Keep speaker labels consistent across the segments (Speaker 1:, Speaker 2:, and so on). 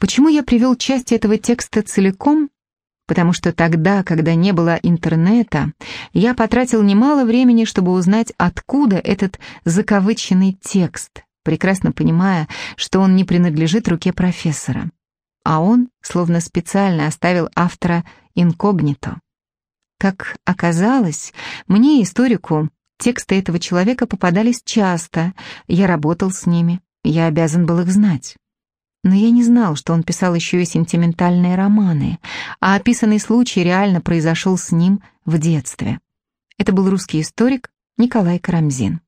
Speaker 1: Почему я привел часть этого текста целиком? Потому что тогда, когда не было интернета, я потратил немало времени, чтобы узнать, откуда этот закавыченный текст, прекрасно понимая, что он не принадлежит руке профессора. А он словно специально оставил автора инкогнито. Как оказалось, мне, историку, тексты этого человека попадались часто, я работал с ними, я обязан был их знать. Но я не знал, что он писал еще и сентиментальные романы, а описанный случай реально произошел с ним в детстве. Это был русский историк Николай Карамзин.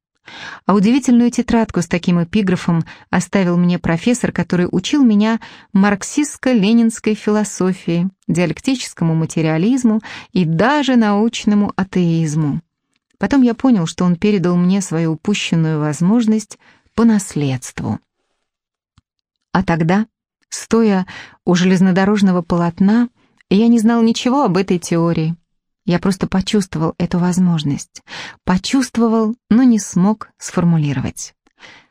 Speaker 1: А удивительную тетрадку с таким эпиграфом оставил мне профессор, который учил меня марксистско-ленинской философии, диалектическому материализму и даже научному атеизму. Потом я понял, что он передал мне свою упущенную возможность по наследству. А тогда, стоя у железнодорожного полотна, я не знал ничего об этой теории. Я просто почувствовал эту возможность. Почувствовал, но не смог сформулировать.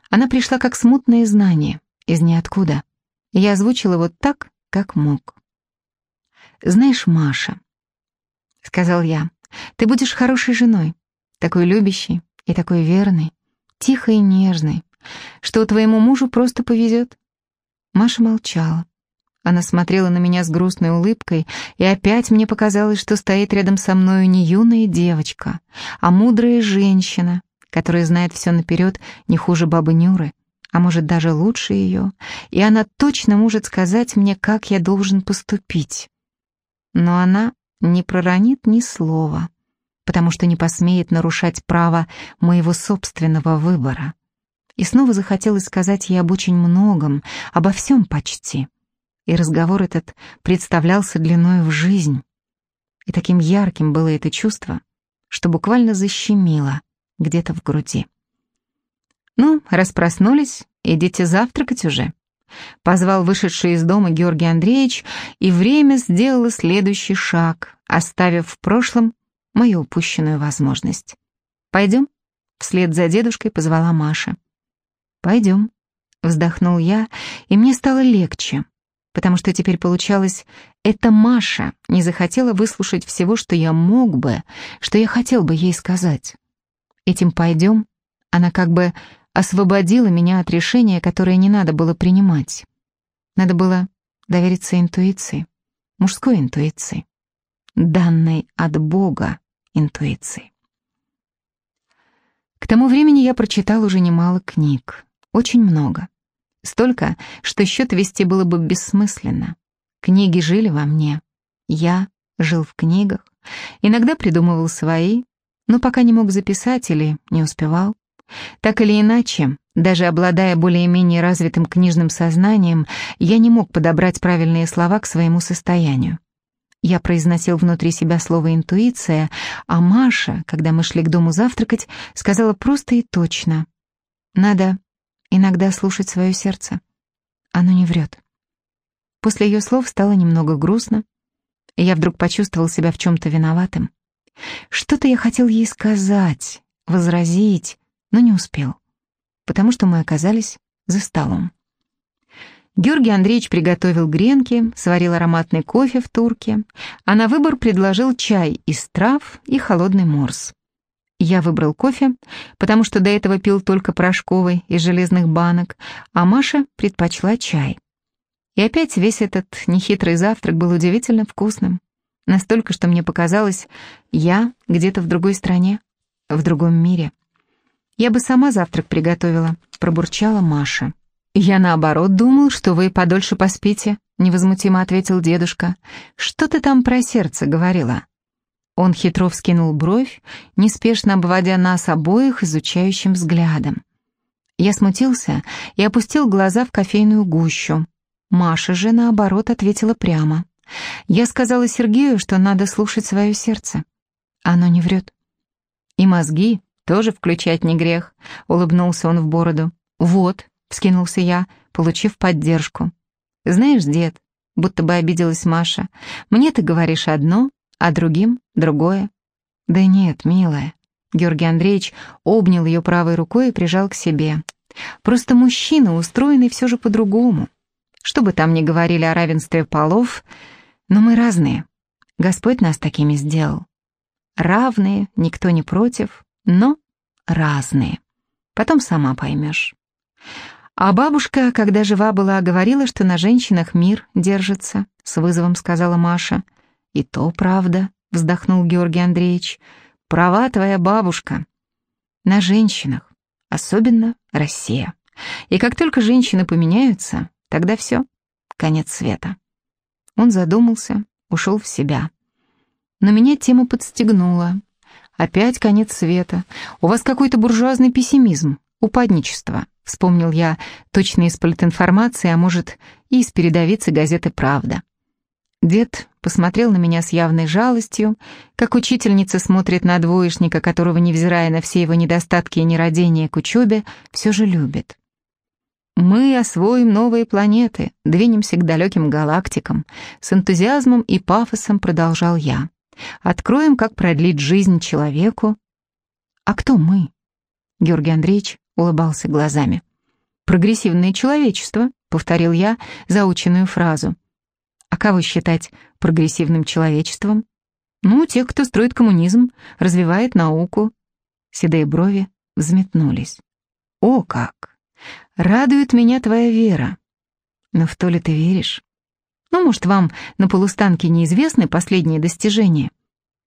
Speaker 1: Она пришла как смутное знание, из ниоткуда. Я озвучил его так, как мог. «Знаешь, Маша», — сказал я, — «ты будешь хорошей женой, такой любящей и такой верной, тихой и нежной, что твоему мужу просто повезет». Маша молчала. Она смотрела на меня с грустной улыбкой, и опять мне показалось, что стоит рядом со мною не юная девочка, а мудрая женщина, которая знает все наперед не хуже бабы Нюры, а может даже лучше ее, и она точно может сказать мне, как я должен поступить. Но она не проронит ни слова, потому что не посмеет нарушать право моего собственного выбора. И снова захотелось сказать ей об очень многом, обо всем почти и разговор этот представлялся длиной в жизнь. И таким ярким было это чувство, что буквально защемило где-то в груди. «Ну, раз проснулись, идите завтракать уже», — позвал вышедший из дома Георгий Андреевич, и время сделало следующий шаг, оставив в прошлом мою упущенную возможность. «Пойдем?» — вслед за дедушкой позвала Маша. «Пойдем», — вздохнул я, и мне стало легче потому что теперь получалось, это Маша не захотела выслушать всего, что я мог бы, что я хотел бы ей сказать. Этим «пойдем» она как бы освободила меня от решения, которое не надо было принимать. Надо было довериться интуиции, мужской интуиции, данной от Бога интуиции. К тому времени я прочитал уже немало книг, очень много. Столько, что счет вести было бы бессмысленно. Книги жили во мне. Я жил в книгах. Иногда придумывал свои, но пока не мог записать или не успевал. Так или иначе, даже обладая более-менее развитым книжным сознанием, я не мог подобрать правильные слова к своему состоянию. Я произносил внутри себя слово «интуиция», а Маша, когда мы шли к дому завтракать, сказала просто и точно. «Надо иногда слушать свое сердце. Оно не врет. После ее слов стало немного грустно, и я вдруг почувствовал себя в чем-то виноватым. Что-то я хотел ей сказать, возразить, но не успел, потому что мы оказались за столом. Георгий Андреевич приготовил гренки, сварил ароматный кофе в турке, а на выбор предложил чай из трав и холодный морс. Я выбрал кофе, потому что до этого пил только порошковый из железных банок, а Маша предпочла чай. И опять весь этот нехитрый завтрак был удивительно вкусным. Настолько, что мне показалось, я где-то в другой стране, в другом мире. «Я бы сама завтрак приготовила», — пробурчала Маша. «Я наоборот думал, что вы подольше поспите», — невозмутимо ответил дедушка. «Что ты там про сердце говорила?» Он хитро вскинул бровь, неспешно обводя нас обоих изучающим взглядом. Я смутился и опустил глаза в кофейную гущу. Маша же, наоборот, ответила прямо. Я сказала Сергею, что надо слушать свое сердце. Оно не врет. И мозги тоже включать не грех, улыбнулся он в бороду. Вот, вскинулся я, получив поддержку. Знаешь, дед, будто бы обиделась Маша, мне ты говоришь одно, а другим — другое. Да нет, милая. Георгий Андреевич обнял ее правой рукой и прижал к себе. Просто мужчина, устроенный все же по-другому. Что бы там ни говорили о равенстве полов, но мы разные. Господь нас такими сделал. Равные, никто не против, но разные. Потом сама поймешь. А бабушка, когда жива была, говорила, что на женщинах мир держится, с вызовом сказала Маша. И то правда, вздохнул Георгий Андреевич. Права твоя бабушка. На женщинах, особенно Россия. И как только женщины поменяются, тогда все, конец света. Он задумался, ушел в себя. Но меня тема подстегнула. Опять конец света. У вас какой-то буржуазный пессимизм, упадничество. Вспомнил я точно из политинформации, а может и из передовицы газеты «Правда». Дед посмотрел на меня с явной жалостью, как учительница смотрит на двоечника, которого, невзирая на все его недостатки и нерадения к учебе, все же любит. Мы освоим новые планеты, двинемся к далеким галактикам. С энтузиазмом и пафосом продолжал я. Откроем, как продлить жизнь человеку. А кто мы? Георгий Андреевич улыбался глазами. «Прогрессивное человечество», — повторил я заученную фразу. «А кого считать прогрессивным человечеством?» «Ну, тех, кто строит коммунизм, развивает науку». Седые брови взметнулись. «О как! Радует меня твоя вера. Но в то ли ты веришь? Ну, может, вам на полустанке неизвестны последние достижения?»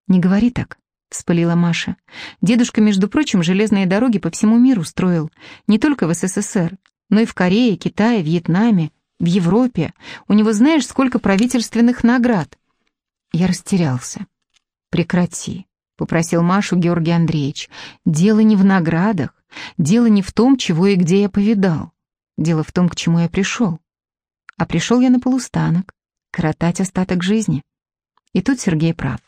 Speaker 1: «Не говори так. — вспылила Маша. «Дедушка, между прочим, железные дороги по всему миру строил. Не только в СССР, но и в Корее, Китае, Вьетнаме, в Европе. У него знаешь, сколько правительственных наград?» Я растерялся. «Прекрати», — попросил Машу Георгий Андреевич. «Дело не в наградах, дело не в том, чего и где я повидал. Дело в том, к чему я пришел. А пришел я на полустанок, коротать остаток жизни. И тут Сергей прав.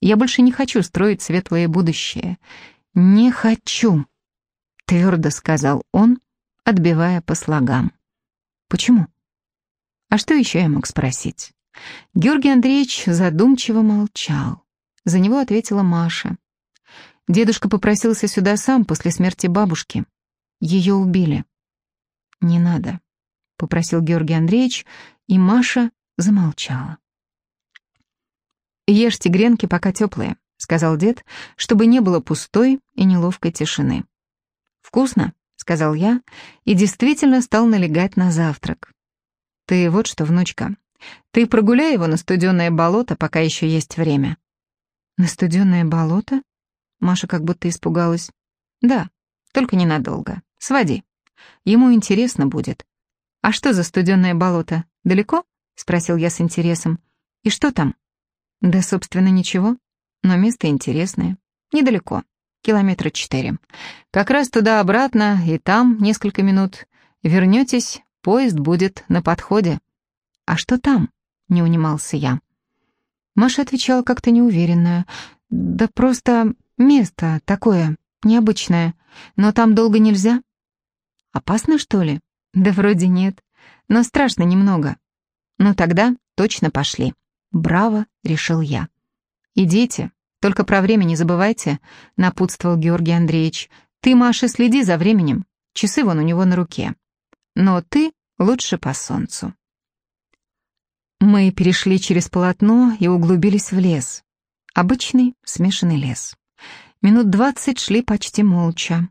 Speaker 1: Я больше не хочу строить светлое будущее. Не хочу, твердо сказал он, отбивая по слогам. Почему? А что еще я мог спросить? Георгий Андреевич задумчиво молчал. За него ответила Маша. Дедушка попросился сюда сам после смерти бабушки. Ее убили. «Не надо», — попросил Георгий Андреевич, и Маша замолчала. «Ешьте гренки, пока теплые», — сказал дед, чтобы не было пустой и неловкой тишины. «Вкусно», — сказал я, и действительно стал налегать на завтрак. «Ты вот что, внучка, ты прогуляй его на студеное болото, пока еще есть время». «На студеное болото?» Маша как будто испугалась. «Да, только ненадолго. Своди. Ему интересно будет». «А что за студеное болото? Далеко?» — спросил я с интересом. «И что там?» Да, собственно, ничего, но место интересное. Недалеко, километра четыре. Как раз туда-обратно, и там несколько минут. Вернетесь, поезд будет на подходе. А что там? Не унимался я. Маша отвечала как-то неуверенно. Да просто место такое, необычное. Но там долго нельзя. Опасно, что ли? Да вроде нет. Но страшно немного. Ну тогда точно пошли. «Браво!» — решил я. «Идите, только про время не забывайте», — напутствовал Георгий Андреевич. «Ты, Маша, следи за временем. Часы вон у него на руке. Но ты лучше по солнцу». Мы перешли через полотно и углубились в лес. Обычный смешанный лес. Минут двадцать шли почти молча.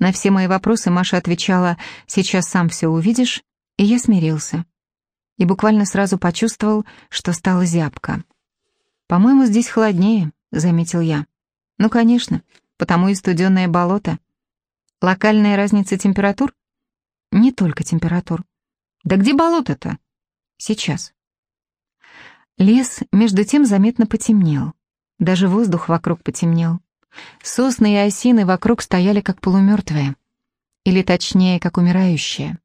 Speaker 1: На все мои вопросы Маша отвечала «сейчас сам все увидишь», и я смирился и буквально сразу почувствовал, что стало зябко. «По-моему, здесь холоднее», — заметил я. «Ну, конечно, потому и студенное болото. Локальная разница температур?» «Не только температур». «Да где болото-то?» «Сейчас». Лес, между тем, заметно потемнел. Даже воздух вокруг потемнел. Сосны и осины вокруг стояли как полумертвые. Или точнее, как умирающие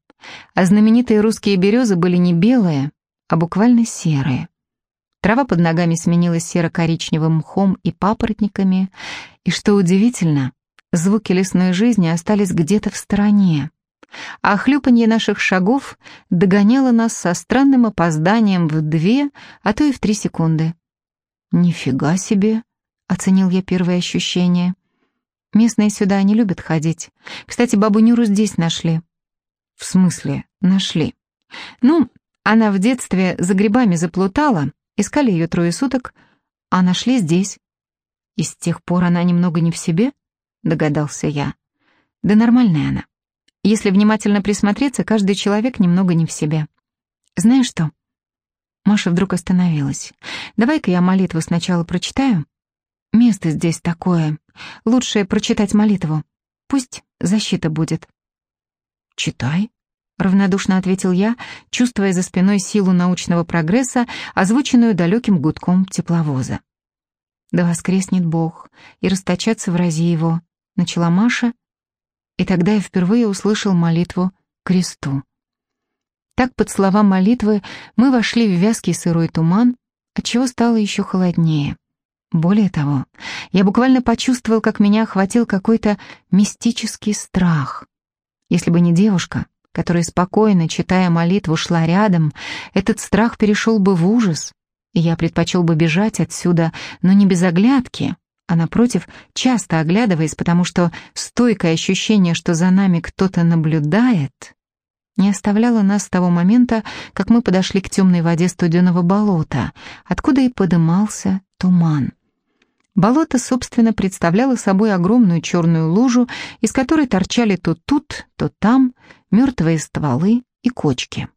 Speaker 1: а знаменитые русские березы были не белые, а буквально серые. Трава под ногами сменилась серо-коричневым мхом и папоротниками, и, что удивительно, звуки лесной жизни остались где-то в стороне, а хлюпанье наших шагов догоняло нас со странным опозданием в две, а то и в три секунды. «Нифига себе!» — оценил я первые ощущения. Местные сюда не любят ходить. Кстати, бабу Нюру здесь нашли. В смысле, нашли? Ну, Она в детстве за грибами заплутала, искали ее трое суток, а нашли здесь. И с тех пор она немного не в себе, догадался я. Да нормальная она. Если внимательно присмотреться, каждый человек немного не в себе. Знаешь что? Маша вдруг остановилась. Давай-ка я молитву сначала прочитаю. Место здесь такое. Лучше прочитать молитву. Пусть защита будет. Читай, равнодушно ответил я, чувствуя за спиной силу научного прогресса, озвученную далеким гудком тепловоза. «Да воскреснет Бог, и расточаться в рази его», — начала Маша, и тогда я впервые услышал молитву кресту. Так, под слова молитвы, мы вошли в вязкий сырой туман, отчего стало еще холоднее. Более того, я буквально почувствовал, как меня охватил какой-то мистический страх. Если бы не девушка, которая спокойно, читая молитву, шла рядом, этот страх перешел бы в ужас, и я предпочел бы бежать отсюда, но не без оглядки, а напротив, часто оглядываясь, потому что стойкое ощущение, что за нами кто-то наблюдает, не оставляло нас с того момента, как мы подошли к темной воде студеного болота, откуда и подымался туман. Болото, собственно, представляло собой огромную черную лужу, из которой торчали то тут, то там мертвые стволы и кочки.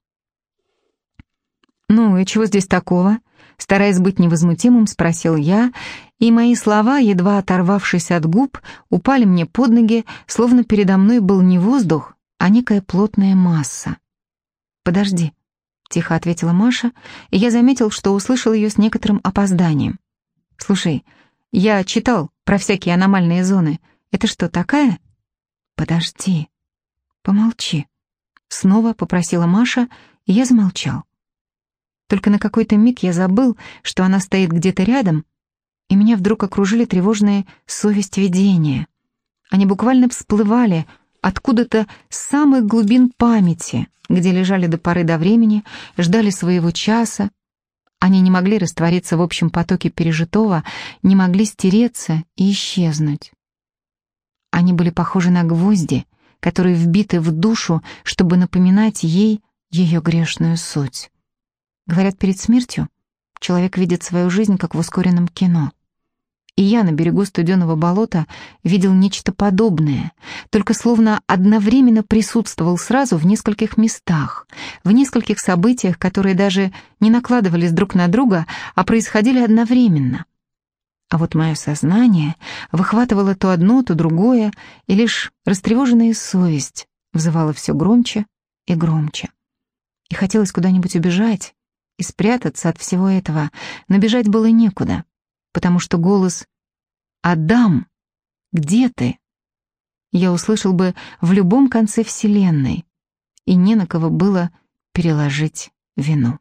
Speaker 1: «Ну и чего здесь такого?» Стараясь быть невозмутимым, спросил я, и мои слова, едва оторвавшись от губ, упали мне под ноги, словно передо мной был не воздух, а некая плотная масса. «Подожди», — тихо ответила Маша, и я заметил, что услышал ее с некоторым опозданием. «Слушай, я читал про всякие аномальные зоны. Это что, такая?» «Подожди, помолчи», — снова попросила Маша, и я замолчал. Только на какой-то миг я забыл, что она стоит где-то рядом, и меня вдруг окружили тревожные совесть видения. Они буквально всплывали откуда-то с самых глубин памяти, где лежали до поры до времени, ждали своего часа. Они не могли раствориться в общем потоке пережитого, не могли стереться и исчезнуть. Они были похожи на гвозди, которые вбиты в душу, чтобы напоминать ей ее грешную суть. Говорят, перед смертью человек видит свою жизнь как в ускоренном кино. И я на берегу студеного болота видел нечто подобное, только словно одновременно присутствовал сразу в нескольких местах, в нескольких событиях, которые даже не накладывались друг на друга, а происходили одновременно. А вот мое сознание выхватывало то одно, то другое, и лишь растревоженная совесть взывала все громче и громче. И хотелось куда-нибудь убежать, и спрятаться от всего этого, но бежать было некуда, потому что голос «Адам, где ты?» я услышал бы в любом конце Вселенной, и не на кого было переложить вину.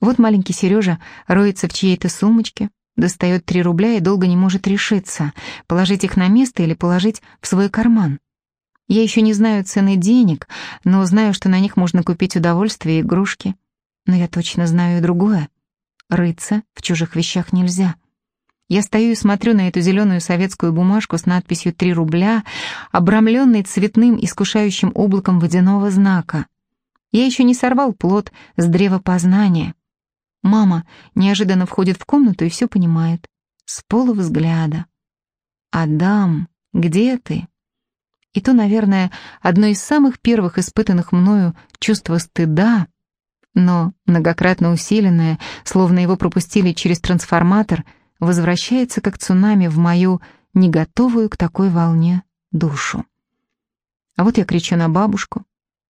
Speaker 1: Вот маленький Сережа роется в чьей-то сумочке, достает три рубля и долго не может решиться, положить их на место или положить в свой карман. Я еще не знаю цены денег, но знаю, что на них можно купить удовольствие и игрушки. Но я точно знаю и другое. Рыться в чужих вещах нельзя. Я стою и смотрю на эту зеленую советскую бумажку с надписью «Три рубля», обрамленной цветным искушающим облаком водяного знака. Я еще не сорвал плод с древа познания. Мама неожиданно входит в комнату и все понимает. С полувзгляда. «Адам, где ты?» И то, наверное, одно из самых первых испытанных мною чувство стыда но многократно усиленное, словно его пропустили через трансформатор, возвращается как цунами в мою не готовую к такой волне душу. А вот я кричу на бабушку.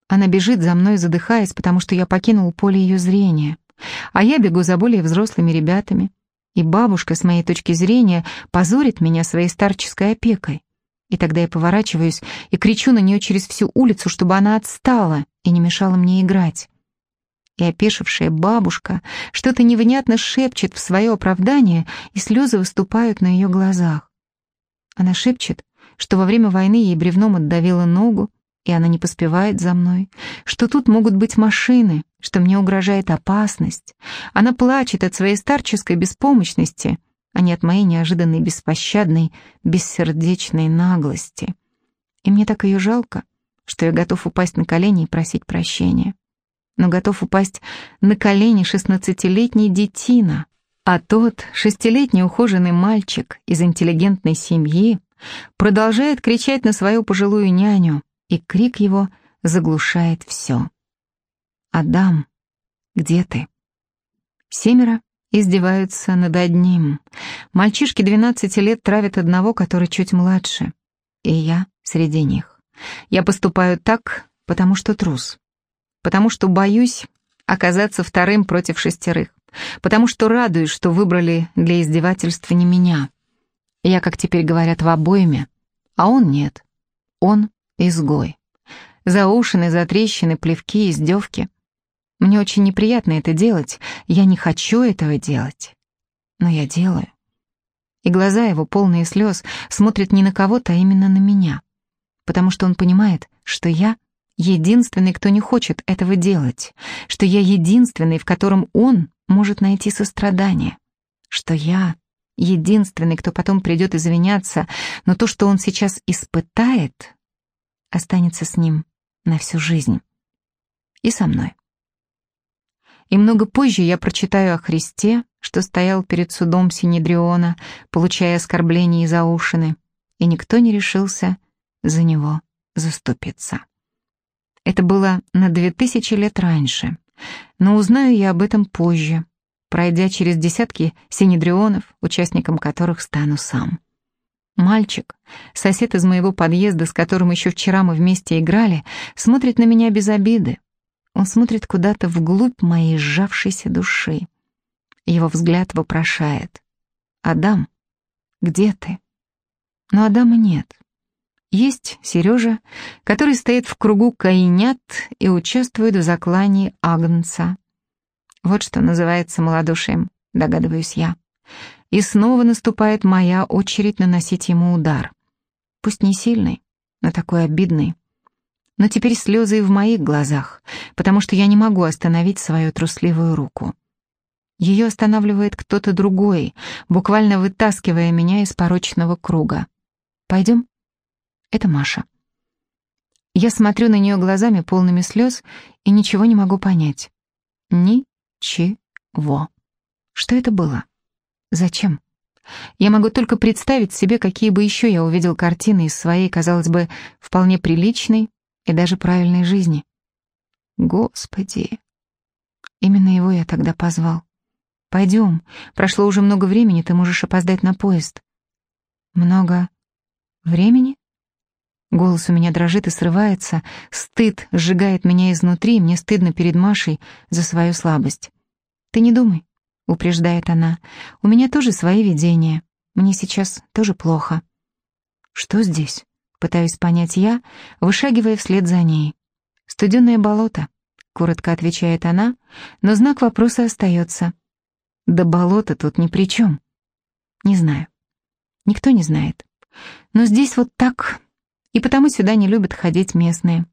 Speaker 1: Она бежит за мной, задыхаясь, потому что я покинул поле ее зрения. А я бегу за более взрослыми ребятами. И бабушка, с моей точки зрения, позорит меня своей старческой опекой. И тогда я поворачиваюсь и кричу на нее через всю улицу, чтобы она отстала и не мешала мне играть и опешившая бабушка что-то невнятно шепчет в свое оправдание, и слезы выступают на ее глазах. Она шепчет, что во время войны ей бревном отдавило ногу, и она не поспевает за мной, что тут могут быть машины, что мне угрожает опасность. Она плачет от своей старческой беспомощности, а не от моей неожиданной беспощадной, бессердечной наглости. И мне так ее жалко, что я готов упасть на колени и просить прощения. Но готов упасть на колени шестнадцатилетней детина, а тот шестилетний ухоженный мальчик из интеллигентной семьи продолжает кричать на свою пожилую няню, и крик его заглушает все. «Адам, где ты?» Семеро издеваются над одним. Мальчишки 12 лет травят одного, который чуть младше. И я среди них. Я поступаю так, потому что трус. Потому что боюсь оказаться вторым против шестерых. Потому что радуюсь, что выбрали для издевательства не меня. Я, как теперь говорят, в обойме, а он нет. Он изгой. Заушины, затрещины, плевки, издевки. Мне очень неприятно это делать, я не хочу этого делать. Но я делаю. И глаза его, полные слез, смотрят не на кого-то, а именно на меня. Потому что он понимает, что я единственный, кто не хочет этого делать, что я единственный, в котором он может найти сострадание, что я единственный, кто потом придет извиняться, но то, что он сейчас испытает, останется с ним на всю жизнь. И со мной. И много позже я прочитаю о Христе, что стоял перед судом Синедриона, получая оскорбления и заушины, и никто не решился за него заступиться. Это было на две тысячи лет раньше, но узнаю я об этом позже, пройдя через десятки синедрионов, участником которых стану сам. Мальчик, сосед из моего подъезда, с которым еще вчера мы вместе играли, смотрит на меня без обиды. Он смотрит куда-то вглубь моей сжавшейся души. Его взгляд вопрошает. «Адам, где ты?» Но Адама нет. Есть Сережа, который стоит в кругу каинят и участвует в заклании Агнца. Вот что называется малодушием, догадываюсь я. И снова наступает моя очередь наносить ему удар. Пусть не сильный, но такой обидный. Но теперь слезы и в моих глазах, потому что я не могу остановить свою трусливую руку. Ее останавливает кто-то другой, буквально вытаскивая меня из порочного круга. «Пойдем?» Это Маша. Я смотрю на нее глазами, полными слез, и ничего не могу понять. Ничего. Что это было? Зачем? Я могу только представить себе, какие бы еще я увидел картины из своей, казалось бы, вполне приличной и даже правильной жизни. Господи! Именно его я тогда позвал. Пойдем, прошло уже много времени, ты можешь опоздать на поезд. Много времени? Голос у меня дрожит и срывается, стыд сжигает меня изнутри, мне стыдно перед Машей за свою слабость. «Ты не думай», — упреждает она, — «у меня тоже свои видения, мне сейчас тоже плохо». «Что здесь?» — пытаюсь понять я, вышагивая вслед за ней. «Студенное болото», — коротко отвечает она, но знак вопроса остается. «Да болото тут ни при чем». «Не знаю. Никто не знает. Но здесь вот так и потому сюда не любят ходить местные.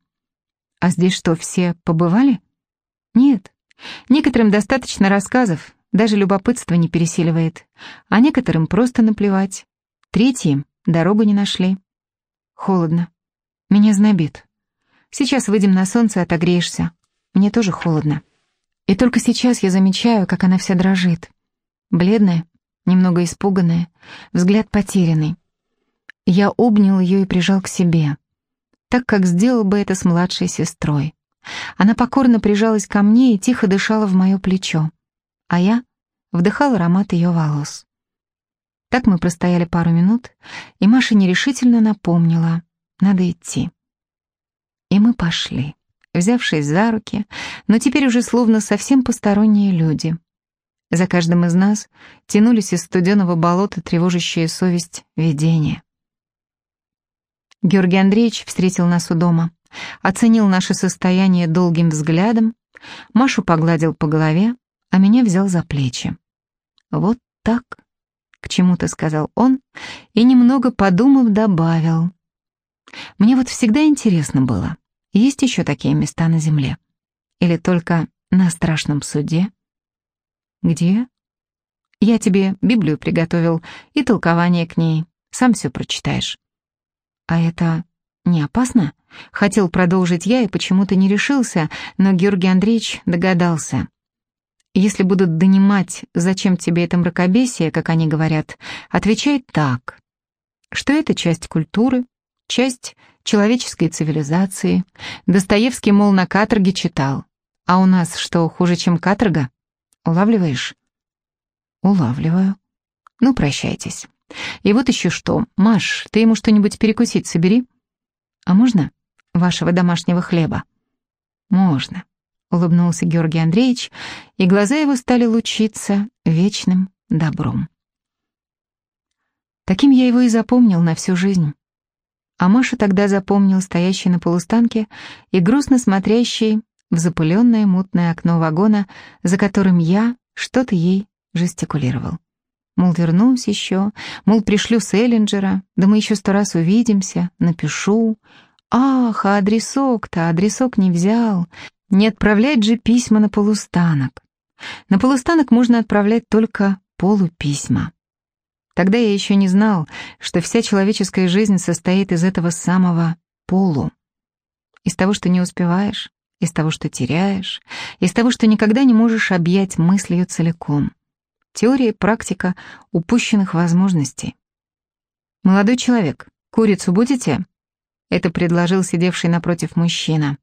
Speaker 1: А здесь что, все побывали? Нет. Некоторым достаточно рассказов, даже любопытство не пересиливает, а некоторым просто наплевать. Третьи дорогу не нашли. Холодно. Меня знобит. Сейчас выйдем на солнце, отогреешься. Мне тоже холодно. И только сейчас я замечаю, как она вся дрожит. Бледная, немного испуганная, взгляд потерянный. Я обнял ее и прижал к себе, так как сделал бы это с младшей сестрой. Она покорно прижалась ко мне и тихо дышала в мое плечо, а я вдыхал аромат ее волос. Так мы простояли пару минут, и Маша нерешительно напомнила, надо идти. И мы пошли, взявшись за руки, но теперь уже словно совсем посторонние люди. За каждым из нас тянулись из студеного болота тревожащая совесть видения. Георгий Андреевич встретил нас у дома, оценил наше состояние долгим взглядом, Машу погладил по голове, а меня взял за плечи. «Вот так», — к чему-то сказал он, и, немного подумав, добавил. «Мне вот всегда интересно было, есть еще такие места на земле? Или только на страшном суде?» «Где?» «Я тебе Библию приготовил и толкование к ней, сам все прочитаешь». «А это «Не опасно?» Хотел продолжить я и почему-то не решился, но Георгий Андреевич догадался. «Если будут донимать, зачем тебе это мракобесие, как они говорят, отвечай так, что это часть культуры, часть человеческой цивилизации. Достоевский, мол, на каторге читал. А у нас что, хуже, чем каторга? Улавливаешь?» «Улавливаю. Ну, прощайтесь. И вот еще что. Маш, ты ему что-нибудь перекусить собери?» «А можно вашего домашнего хлеба?» «Можно», — улыбнулся Георгий Андреевич, и глаза его стали лучиться вечным добром. Таким я его и запомнил на всю жизнь. А Маша тогда запомнил стоящий на полустанке и грустно смотрящий в запыленное мутное окно вагона, за которым я что-то ей жестикулировал. Мол, вернусь еще, мол, пришлю Селлинджера, да мы еще сто раз увидимся, напишу. Ах, а адресок-то, адресок не взял. Не отправлять же письма на полустанок. На полустанок можно отправлять только полуписьма. Тогда я еще не знал, что вся человеческая жизнь состоит из этого самого полу. Из того, что не успеваешь, из того, что теряешь, из того, что никогда не можешь объять мыслью целиком. Теория и практика упущенных возможностей. «Молодой человек, курицу будете?» Это предложил сидевший напротив мужчина,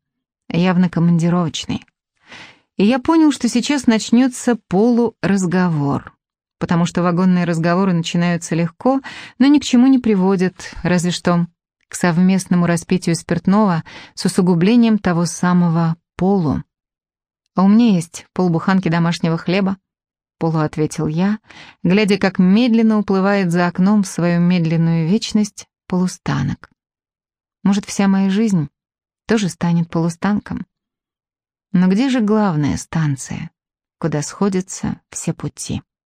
Speaker 1: явно командировочный. И я понял, что сейчас начнется полуразговор, потому что вагонные разговоры начинаются легко, но ни к чему не приводят, разве что к совместному распитию спиртного с усугублением того самого полу. А у меня есть полбуханки домашнего хлеба, полу ответил я, глядя, как медленно уплывает за окном в свою медленную вечность полустанок. Может, вся моя жизнь тоже станет полустанком? Но где же главная станция, куда сходятся все пути?